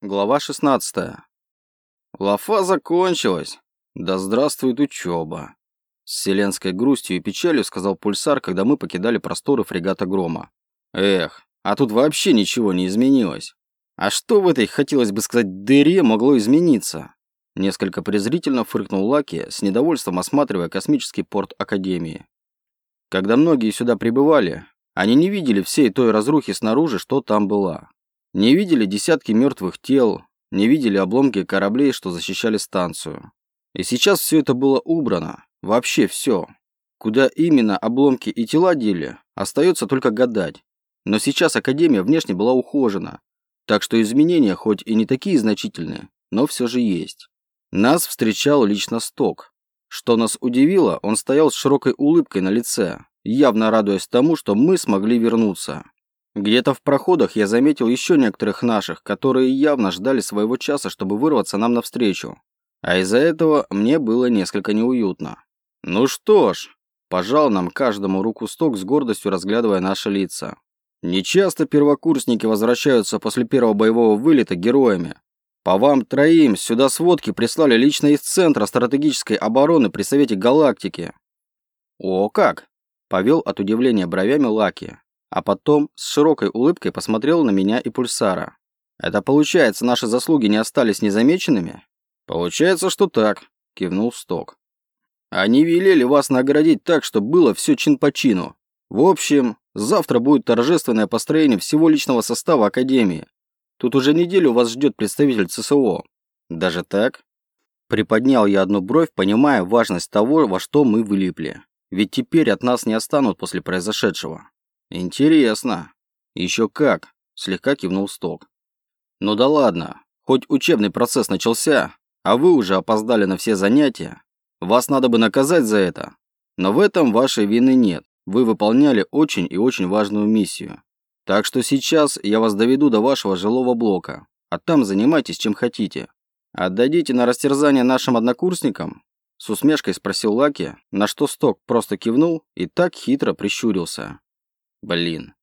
Глава 16. Лафа закончилась. Да здравствует учеба. С вселенской грустью и печалью сказал Пульсар, когда мы покидали просторы фрегата Грома. Эх, а тут вообще ничего не изменилось. А что в этой, хотелось бы сказать, дыре могло измениться? Несколько презрительно фыркнул Лаки, с недовольством осматривая космический порт Академии. Когда многие сюда прибывали, они не видели всей той разрухи снаружи, что там была. Не видели десятки мертвых тел, не видели обломки кораблей, что защищали станцию. И сейчас все это было убрано. Вообще все. Куда именно обломки и тела дели, остается только гадать. Но сейчас Академия внешне была ухожена. Так что изменения хоть и не такие значительные, но все же есть. Нас встречал лично Сток. Что нас удивило, он стоял с широкой улыбкой на лице, явно радуясь тому, что мы смогли вернуться. Где-то в проходах я заметил еще некоторых наших, которые явно ждали своего часа, чтобы вырваться нам навстречу. А из-за этого мне было несколько неуютно. Ну что ж, пожал нам каждому руку сток с гордостью разглядывая наши лица. Нечасто первокурсники возвращаются после первого боевого вылета героями. По вам троим сюда сводки прислали лично из Центра стратегической обороны при Совете Галактики. О, как! Повел от удивления бровями Лаки а потом с широкой улыбкой посмотрел на меня и Пульсара. «Это получается, наши заслуги не остались незамеченными?» «Получается, что так», – кивнул Сток. «Они велели вас наградить так, чтобы было все чин по чину. В общем, завтра будет торжественное построение всего личного состава Академии. Тут уже неделю вас ждет представитель ЦСО. Даже так?» Приподнял я одну бровь, понимая важность того, во что мы вылипли. Ведь теперь от нас не останут после произошедшего. Интересно. Еще как, слегка кивнул Сток. Ну да ладно, хоть учебный процесс начался, а вы уже опоздали на все занятия. Вас надо бы наказать за это. Но в этом вашей вины нет. Вы выполняли очень и очень важную миссию. Так что сейчас я вас доведу до вашего жилого блока, а там занимайтесь чем хотите. Отдадите на растерзание нашим однокурсникам? С усмешкой спросил Лаки, на что Сток просто кивнул и так хитро прищурился. Блин.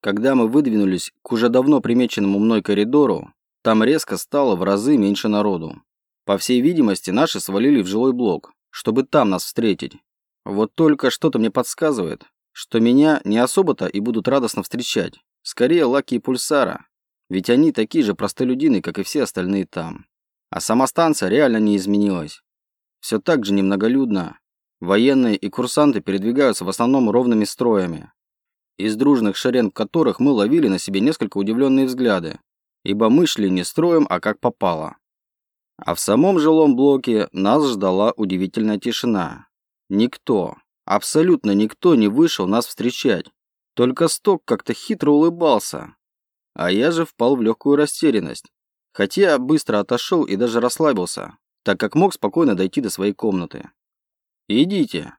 Когда мы выдвинулись к уже давно примеченному мной коридору, там резко стало в разы меньше народу. По всей видимости, наши свалили в жилой блок, чтобы там нас встретить. Вот только что-то мне подсказывает, что меня не особо-то и будут радостно встречать. Скорее, Лаки и Пульсара. Ведь они такие же простолюдины, как и все остальные там. А сама станция реально не изменилась. Все так же немноголюдно. Военные и курсанты передвигаются в основном ровными строями, из дружных шеренг которых мы ловили на себе несколько удивленные взгляды, ибо мы шли не строем, а как попало. А в самом жилом блоке нас ждала удивительная тишина. Никто, абсолютно никто не вышел нас встречать. Только Сток как-то хитро улыбался. А я же впал в легкую растерянность. Хотя быстро отошел и даже расслабился, так как мог спокойно дойти до своей комнаты. «Идите»,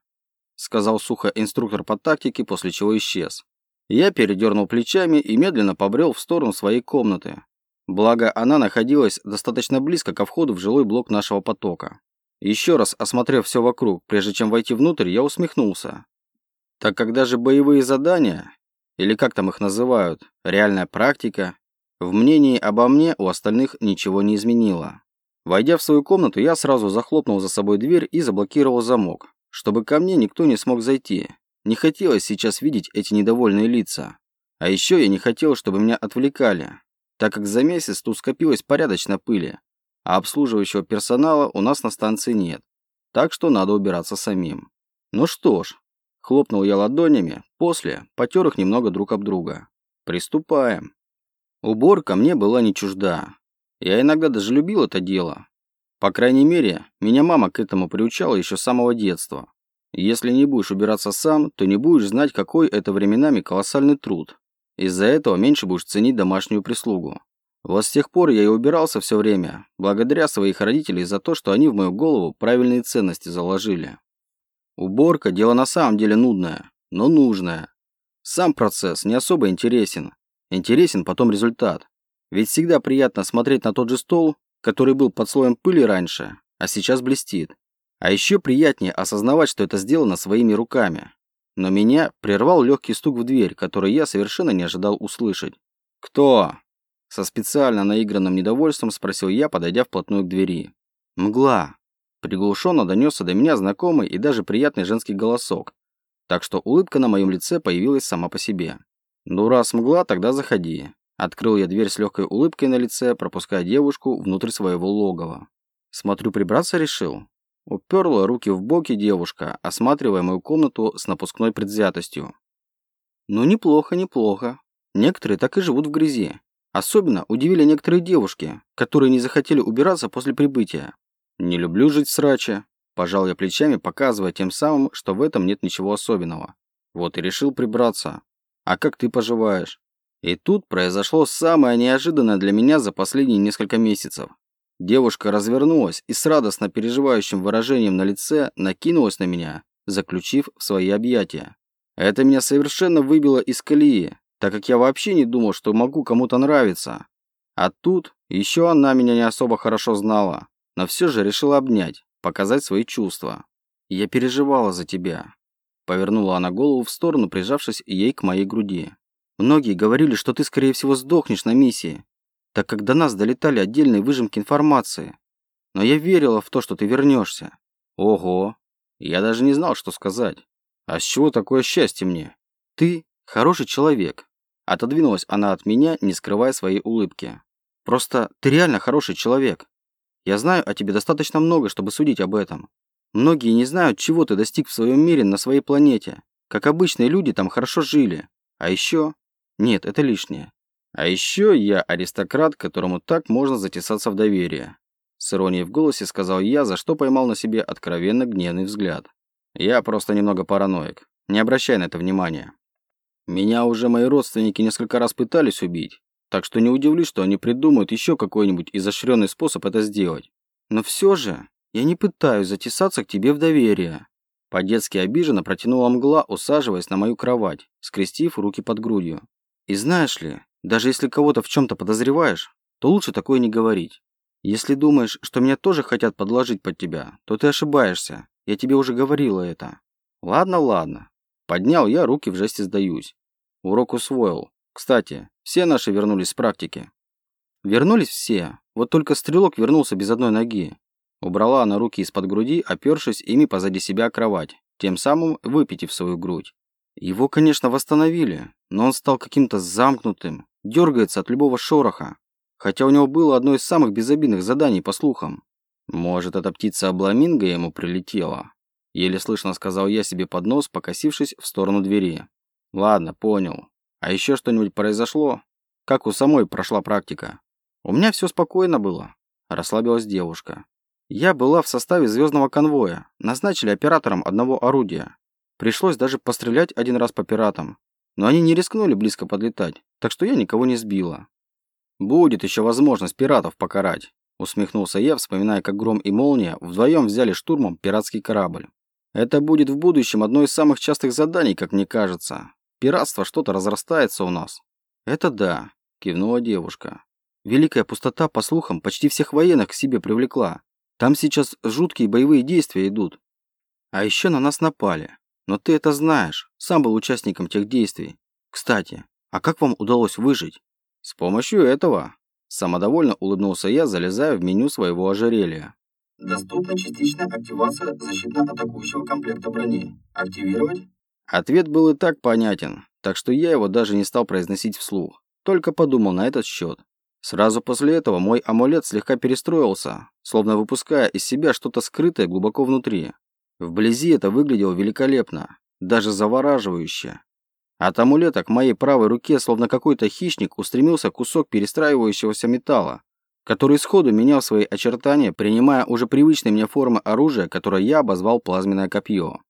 сказал сухо инструктор по тактике, после чего исчез. Я передернул плечами и медленно побрел в сторону своей комнаты. Благо, она находилась достаточно близко ко входу в жилой блок нашего потока. Еще раз осмотрев все вокруг, прежде чем войти внутрь, я усмехнулся. Так как даже боевые задания, или как там их называют, реальная практика, в мнении обо мне у остальных ничего не изменило. Войдя в свою комнату, я сразу захлопнул за собой дверь и заблокировал замок, чтобы ко мне никто не смог зайти. Не хотелось сейчас видеть эти недовольные лица. А еще я не хотел, чтобы меня отвлекали, так как за месяц тут скопилось порядочно пыли, а обслуживающего персонала у нас на станции нет. Так что надо убираться самим. Ну что ж, хлопнул я ладонями, после потер их немного друг об друга. Приступаем. Уборка мне была не чужда. Я иногда даже любил это дело, по крайней мере, меня мама к этому приучала еще с самого детства. Если не будешь убираться сам, то не будешь знать, какой это временами колоссальный труд. Из-за этого меньше будешь ценить домашнюю прислугу. Вот с тех пор я и убирался все время, благодаря своих родителей за то, что они в мою голову правильные ценности заложили. Уборка – дело на самом деле нудное, но нужное. Сам процесс не особо интересен. Интересен потом результат. Ведь всегда приятно смотреть на тот же стол, который был под слоем пыли раньше, а сейчас блестит. А еще приятнее осознавать, что это сделано своими руками. Но меня прервал легкий стук в дверь, который я совершенно не ожидал услышать. «Кто?» Со специально наигранным недовольством спросил я, подойдя вплотную к двери. «Мгла!» Приглушенно донесся до меня знакомый и даже приятный женский голосок, так что улыбка на моем лице появилась сама по себе. «Ну раз мгла, тогда заходи». Открыл я дверь с легкой улыбкой на лице, пропуская девушку внутрь своего логова. Смотрю, прибраться решил. Уперла руки в боки девушка, осматривая мою комнату с напускной предвзятостью. Ну, неплохо, неплохо. Некоторые так и живут в грязи. Особенно удивили некоторые девушки, которые не захотели убираться после прибытия. Не люблю жить в сраче. Пожал я плечами, показывая тем самым, что в этом нет ничего особенного. Вот и решил прибраться. А как ты поживаешь? И тут произошло самое неожиданное для меня за последние несколько месяцев. Девушка развернулась и с радостно переживающим выражением на лице накинулась на меня, заключив в свои объятия. Это меня совершенно выбило из колеи, так как я вообще не думал, что могу кому-то нравиться. А тут еще она меня не особо хорошо знала, но все же решила обнять, показать свои чувства. «Я переживала за тебя», — повернула она голову в сторону, прижавшись ей к моей груди. «Многие говорили, что ты, скорее всего, сдохнешь на миссии, так как до нас долетали отдельные выжимки информации. Но я верила в то, что ты вернешься. Ого, я даже не знал, что сказать. А с чего такое счастье мне? Ты хороший человек. Отодвинулась она от меня, не скрывая своей улыбки. Просто ты реально хороший человек. Я знаю о тебе достаточно много, чтобы судить об этом. Многие не знают, чего ты достиг в своем мире на своей планете. Как обычные люди там хорошо жили. А еще... Нет, это лишнее. А еще я аристократ, которому так можно затесаться в доверие. С иронией в голосе сказал я, за что поймал на себе откровенно гневный взгляд. Я просто немного параноик. Не обращай на это внимания. Меня уже мои родственники несколько раз пытались убить, так что не удивлюсь, что они придумают еще какой-нибудь изощренный способ это сделать. Но все же я не пытаюсь затесаться к тебе в доверие. По-детски обиженно протянула мгла, усаживаясь на мою кровать, скрестив руки под грудью. И знаешь ли, даже если кого-то в чем-то подозреваешь, то лучше такое не говорить. Если думаешь, что меня тоже хотят подложить под тебя, то ты ошибаешься. Я тебе уже говорила это. Ладно, ладно. Поднял я руки в жесте сдаюсь. Урок усвоил. Кстати, все наши вернулись с практики. Вернулись все. Вот только стрелок вернулся без одной ноги. Убрала она руки из-под груди, опершись ими позади себя кровать, тем самым выпитив свою грудь. Его, конечно, восстановили, но он стал каким-то замкнутым, дергается от любого шороха. Хотя у него было одно из самых безобидных заданий, по слухам. Может, эта птица обламинго ему прилетела? Еле слышно сказал я себе под нос, покосившись в сторону двери. Ладно, понял. А еще что-нибудь произошло? Как у самой прошла практика? У меня все спокойно было. Расслабилась девушка. Я была в составе звездного конвоя. Назначили оператором одного орудия. Пришлось даже пострелять один раз по пиратам. Но они не рискнули близко подлетать, так что я никого не сбила. Будет еще возможность пиратов покарать. Усмехнулся я, вспоминая, как Гром и Молния вдвоем взяли штурмом пиратский корабль. Это будет в будущем одно из самых частых заданий, как мне кажется. Пиратство что-то разрастается у нас. Это да, кивнула девушка. Великая пустота, по слухам, почти всех военных к себе привлекла. Там сейчас жуткие боевые действия идут. А еще на нас напали. Но ты это знаешь, сам был участником тех действий. Кстати, а как вам удалось выжить? С помощью этого. Самодовольно улыбнулся я, залезая в меню своего ожерелья. Доступна частичная активация защитно-атакующего комплекта брони. Активировать? Ответ был и так понятен, так что я его даже не стал произносить вслух. Только подумал на этот счет. Сразу после этого мой амулет слегка перестроился, словно выпуская из себя что-то скрытое глубоко внутри. Вблизи это выглядело великолепно, даже завораживающе. От амулета к моей правой руке, словно какой-то хищник, устремился кусок перестраивающегося металла, который сходу менял свои очертания, принимая уже привычные мне формы оружия, которое я обозвал плазменное копье.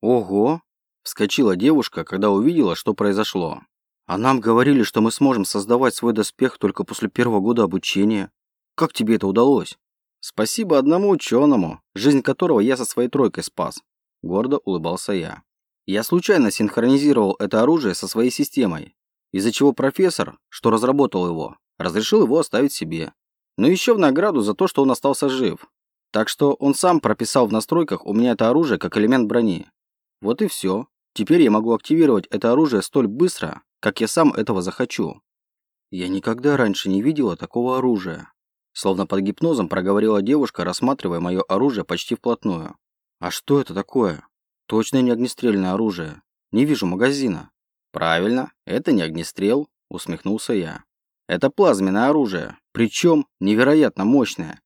«Ого!» – вскочила девушка, когда увидела, что произошло. «А нам говорили, что мы сможем создавать свой доспех только после первого года обучения. Как тебе это удалось?» Спасибо одному ученому, жизнь которого я со своей тройкой спас. Гордо улыбался я. Я случайно синхронизировал это оружие со своей системой, из-за чего профессор, что разработал его, разрешил его оставить себе. Но еще в награду за то, что он остался жив. Так что он сам прописал в настройках у меня это оружие как элемент брони. Вот и все. Теперь я могу активировать это оружие столь быстро, как я сам этого захочу. Я никогда раньше не видела такого оружия. Словно под гипнозом проговорила девушка, рассматривая мое оружие почти вплотную. А что это такое? Точно не огнестрельное оружие. Не вижу магазина. Правильно, это не огнестрел, усмехнулся я. Это плазменное оружие, причем невероятно мощное.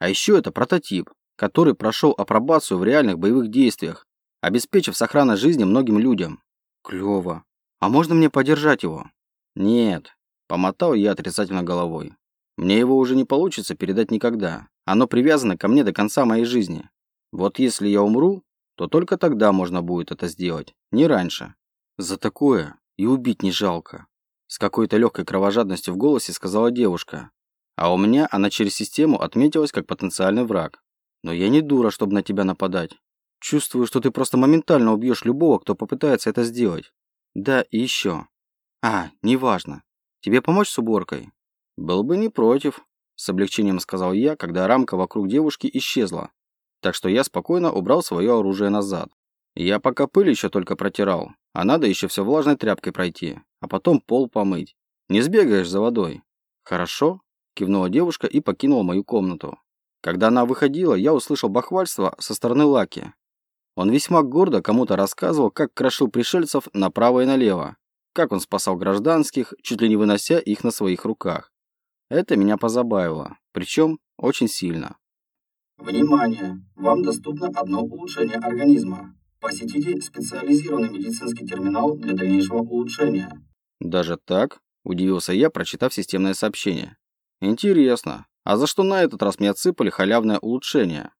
А еще это прототип, который прошел апробацию в реальных боевых действиях, обеспечив сохранность жизни многим людям. Клево. А можно мне подержать его? Нет, помотал я отрицательно головой. Мне его уже не получится передать никогда. Оно привязано ко мне до конца моей жизни. Вот если я умру, то только тогда можно будет это сделать, не раньше. За такое и убить не жалко. С какой-то легкой кровожадностью в голосе сказала девушка. А у меня она через систему отметилась как потенциальный враг. Но я не дура, чтобы на тебя нападать. Чувствую, что ты просто моментально убьешь любого, кто попытается это сделать. Да, и еще. А, неважно. Тебе помочь с уборкой? Был бы не против, с облегчением сказал я, когда рамка вокруг девушки исчезла. Так что я спокойно убрал свое оружие назад. Я пока пыль еще только протирал, а надо еще все влажной тряпкой пройти, а потом пол помыть. Не сбегаешь за водой. Хорошо, кивнула девушка и покинула мою комнату. Когда она выходила, я услышал бахвальство со стороны Лаки. Он весьма гордо кому-то рассказывал, как крошил пришельцев направо и налево, как он спасал гражданских, чуть ли не вынося их на своих руках. Это меня позабавило, причем очень сильно. Внимание! Вам доступно одно улучшение организма. Посетите специализированный медицинский терминал для дальнейшего улучшения. Даже так? Удивился я, прочитав системное сообщение. Интересно, а за что на этот раз мне отсыпали халявное улучшение?